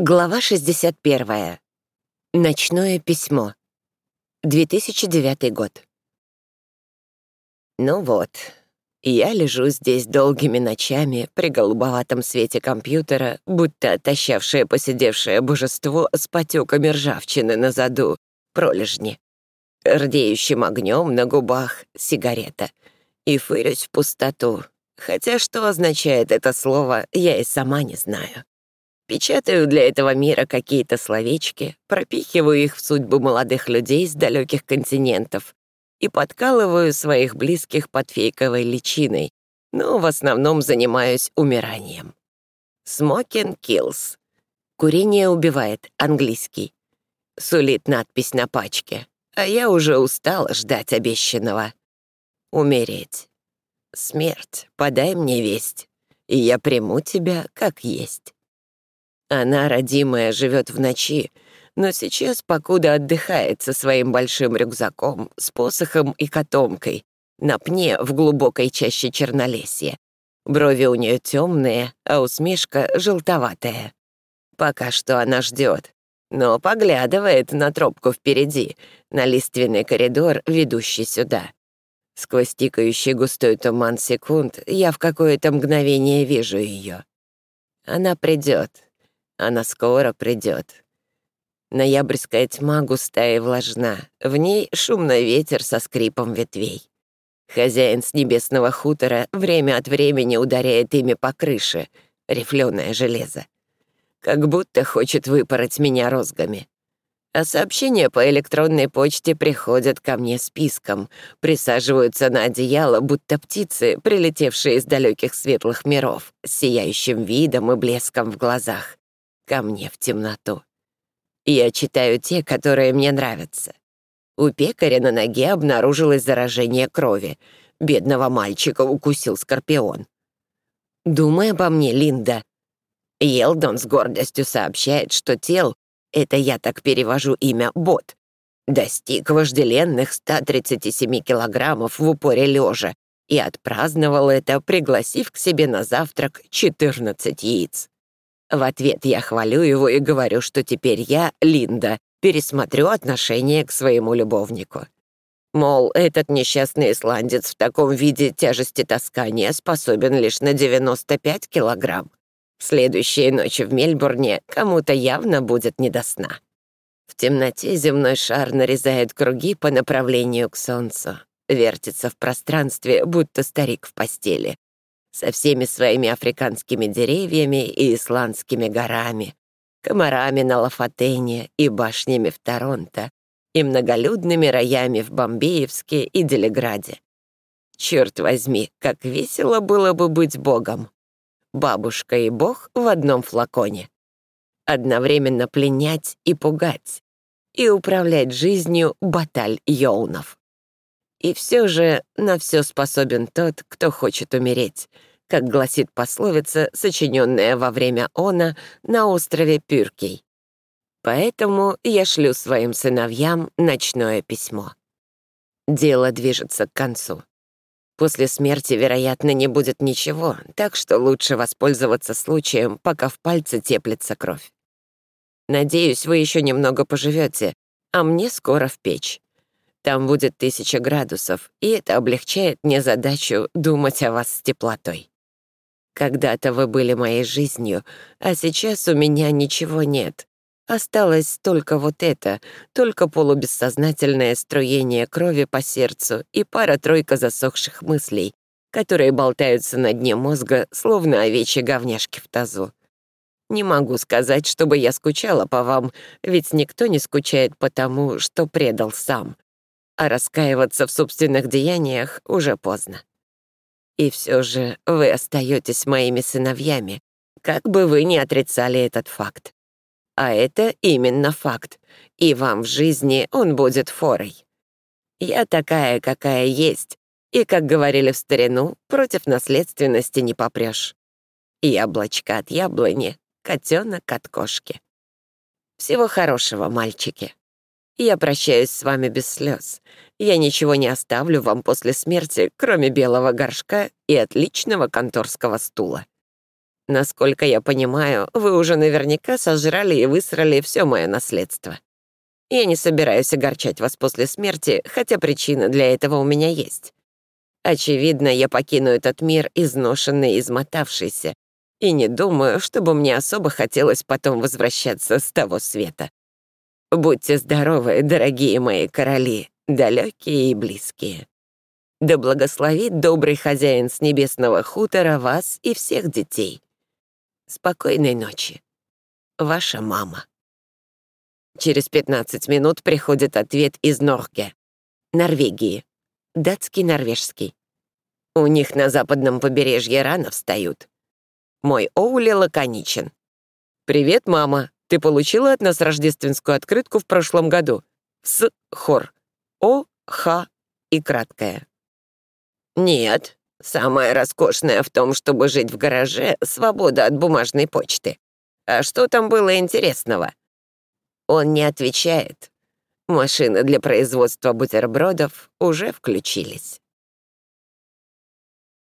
Глава 61. Ночное письмо. 2009 год. Ну вот, я лежу здесь долгими ночами при голубоватом свете компьютера, будто отощавшее посидевшее божество с потеками ржавчины на заду, пролежни, рдеющим огнем на губах сигарета, и фырюсь в пустоту, хотя что означает это слово, я и сама не знаю. Печатаю для этого мира какие-то словечки, пропихиваю их в судьбу молодых людей с далеких континентов и подкалываю своих близких под фейковой личиной, но в основном занимаюсь умиранием. Smoking kills. Курение убивает, английский. Сулит надпись на пачке, а я уже устала ждать обещанного. Умереть. Смерть, подай мне весть, и я приму тебя как есть. Она, родимая, живет в ночи, но сейчас покуда отдыхает со своим большим рюкзаком, с посохом и котомкой, на пне в глубокой чаще чернолесья. Брови у нее темные, а усмешка желтоватая. Пока что она ждет, но поглядывает на тропку впереди, на лиственный коридор, ведущий сюда. Сквозь тикающий густой туман секунд я в какое-то мгновение вижу ее. Она придет, она скоро придет. Ноябрьская тьма густая и влажна. В ней шумный ветер со скрипом ветвей. Хозяин с небесного хутора время от времени ударяет ими по крыше, рифленое железо. Как будто хочет выпороть меня розгами. А сообщения по электронной почте приходят ко мне списком, присаживаются на одеяло, будто птицы, прилетевшие из далеких светлых миров, с сияющим видом и блеском в глазах ко мне в темноту. Я читаю те, которые мне нравятся. У пекаря на ноге обнаружилось заражение крови. Бедного мальчика укусил скорпион. Думай обо мне, Линда. Елдон с гордостью сообщает, что тел, это я так перевожу имя Бот, достиг вожделенных 137 килограммов в упоре лежа и отпраздновал это, пригласив к себе на завтрак 14 яиц. В ответ я хвалю его и говорю, что теперь я, Линда, пересмотрю отношение к своему любовнику. Мол, этот несчастный исландец в таком виде тяжести таскания способен лишь на 95 килограмм. Следующие ночи в Мельбурне кому-то явно будет не до сна. В темноте земной шар нарезает круги по направлению к солнцу, вертится в пространстве, будто старик в постели, со всеми своими африканскими деревьями и исландскими горами, комарами на Лафатене и башнями в Торонто, и многолюдными роями в Бомбеевске и Делеграде. Черт возьми, как весело было бы быть богом. Бабушка и бог в одном флаконе. Одновременно пленять и пугать, и управлять жизнью баталь йоунов. И все же на все способен тот, кто хочет умереть, как гласит пословица, сочиненная во время она на острове Пюркей. Поэтому я шлю своим сыновьям ночное письмо. Дело движется к концу. После смерти, вероятно, не будет ничего, так что лучше воспользоваться случаем, пока в пальце теплится кровь. Надеюсь, вы еще немного поживете, а мне скоро в печь. Там будет тысяча градусов, и это облегчает мне задачу думать о вас с теплотой. Когда-то вы были моей жизнью, а сейчас у меня ничего нет. Осталось только вот это, только полубессознательное струение крови по сердцу и пара-тройка засохших мыслей, которые болтаются на дне мозга, словно овечьи говняшки в тазу. Не могу сказать, чтобы я скучала по вам, ведь никто не скучает по тому, что предал сам а раскаиваться в собственных деяниях уже поздно. И все же вы остаетесь моими сыновьями, как бы вы ни отрицали этот факт. А это именно факт, и вам в жизни он будет форой. Я такая, какая есть, и, как говорили в старину, против наследственности не попрешь. Яблочко от яблони, котенок от кошки. Всего хорошего, мальчики. Я прощаюсь с вами без слез. Я ничего не оставлю вам после смерти, кроме белого горшка и отличного конторского стула. Насколько я понимаю, вы уже наверняка сожрали и высрали все мое наследство. Я не собираюсь огорчать вас после смерти, хотя причина для этого у меня есть. Очевидно, я покину этот мир изношенный и измотавшийся, и не думаю, чтобы мне особо хотелось потом возвращаться с того света. Будьте здоровы, дорогие мои короли, далекие и близкие. Да благословит добрый хозяин с небесного хутора вас и всех детей. Спокойной ночи. Ваша мама. Через 15 минут приходит ответ из Норге, Норвегии. Датский-норвежский. У них на западном побережье рано встают. Мой Оули лаконичен. «Привет, мама. Ты получила от нас рождественскую открытку в прошлом году?» С. Хор. О. Х. И краткое. «Нет. Самое роскошное в том, чтобы жить в гараже, свобода от бумажной почты. А что там было интересного?» Он не отвечает. Машины для производства бутербродов уже включились.